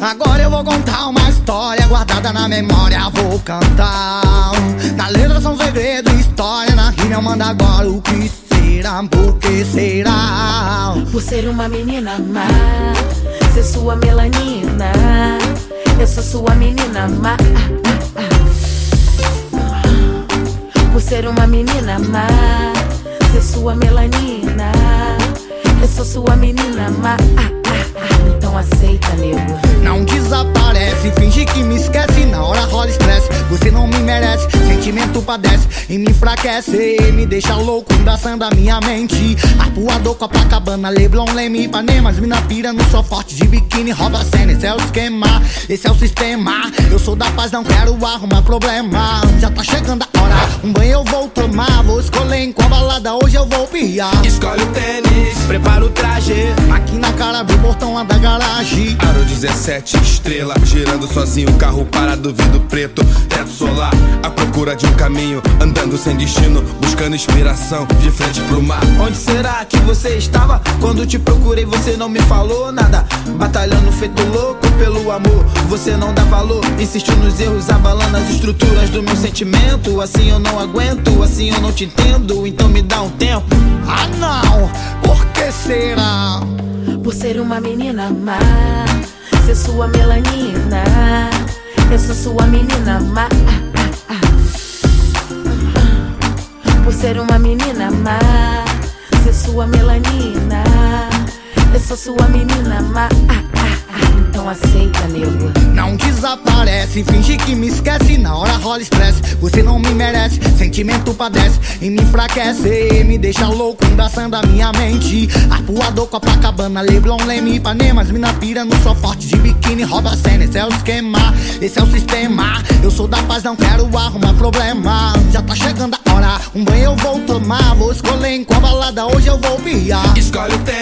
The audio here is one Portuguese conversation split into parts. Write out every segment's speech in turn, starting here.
Agora eu vou contar uma história guardada na memória, vou cantar. Na letra são segredo, história, na rima eu mando agora o que será, por que será? Por ser uma menina má, ser sua melanina. Eu sou sua menina má. Por ser uma menina má, ser sua melanina. Eu sou sua menina má. Então aceita, nego. Não desaparece, finge que me esquece. Na hora rola estresse, você não me merece. Sentimento padece e me enfraquece. Me deixa louco, embraçando a minha mente. Arpoador, Copacabana, Leblon, Leme, Ipanema. As mina pira no só forte de biquíni, rouba a cena. Esse é o esquema, esse é o sistema. Eu sou da paz, não quero arrumar problema. Já tá chegando a hora, um banho eu vou tomar. Vou escolher em qual balada hoje eu vou piar. Escolhe o tênis, portão lá da garagem. Aro 17, estrela, girando sozinho, carro parado, vidro preto, teto solar, à procura de um caminho, andando sem destino, buscando inspiração, de frente pro mar. Onde será que você estava? Quando te procurei, você não me falou nada. Batalhando feito louco pelo amor, você não dá valor. Insistiu nos erros, abalando as estruturas do meu sentimento. Assim eu não aguento, assim eu não te entendo. Então me dá um tempo. Ah não, por que será? Por ser uma menina má, ser sua melanina. Eu sou sua menina má. Por ser uma menina má, ser sua melanina. Eu sou sua menina má. Então aceita, nego. Não desaparece, finge que me esquece. Na hora rola estresse, você não me merece. Sentimento padece e me enfraquece. Me deixa louco, embraçando a minha mente. Arpoador, Copacabana, Leblon, Leme, Ipanema. As mina pira no só forte de biquíni, rouba a cena. Esse é o esquema, esse é o sistema. Eu sou da paz, não quero arrumar problema. Já tá chegando a hora, um banho eu vou tomar. Vou escolher em qual balada hoje eu vou piar. Escolhe o tênis,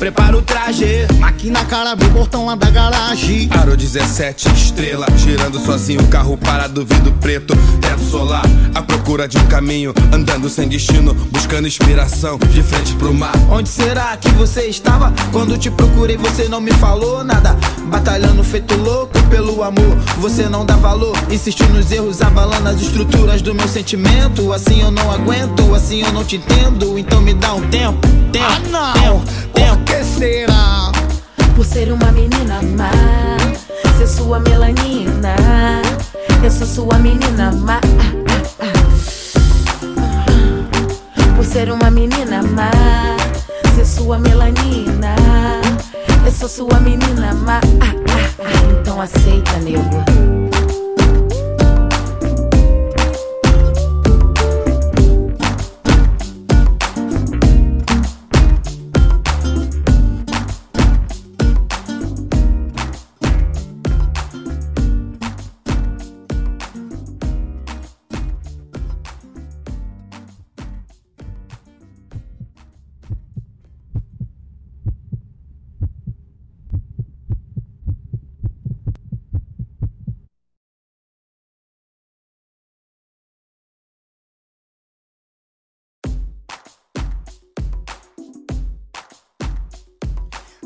prepara o traje. Aqui na cara do portão lá da garagem. Aro 17, estrela, girando sozinho, carro parado, vidro preto, teto solar, à procura de um caminho, andando sem destino, buscando inspiração, de frente pro mar. Onde será que você estava? Quando te procurei, você não me falou nada. Batalhando feito louco pelo amor, você não dá valor. Insistiu nos erros, abalando as estruturas do meu sentimento. Assim eu não aguento, assim eu não te entendo. Então me dá um tempo, tempo, Ah não, tempo, Por ser uma menina má, ser sua melanina. Eu sou sua menina má. Por ser uma menina má, ser sua melanina. Eu sou sua menina má. Então aceita, nego.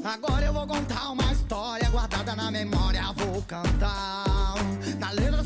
Agora eu vou contar uma história guardada na memória, vou cantar. Na letra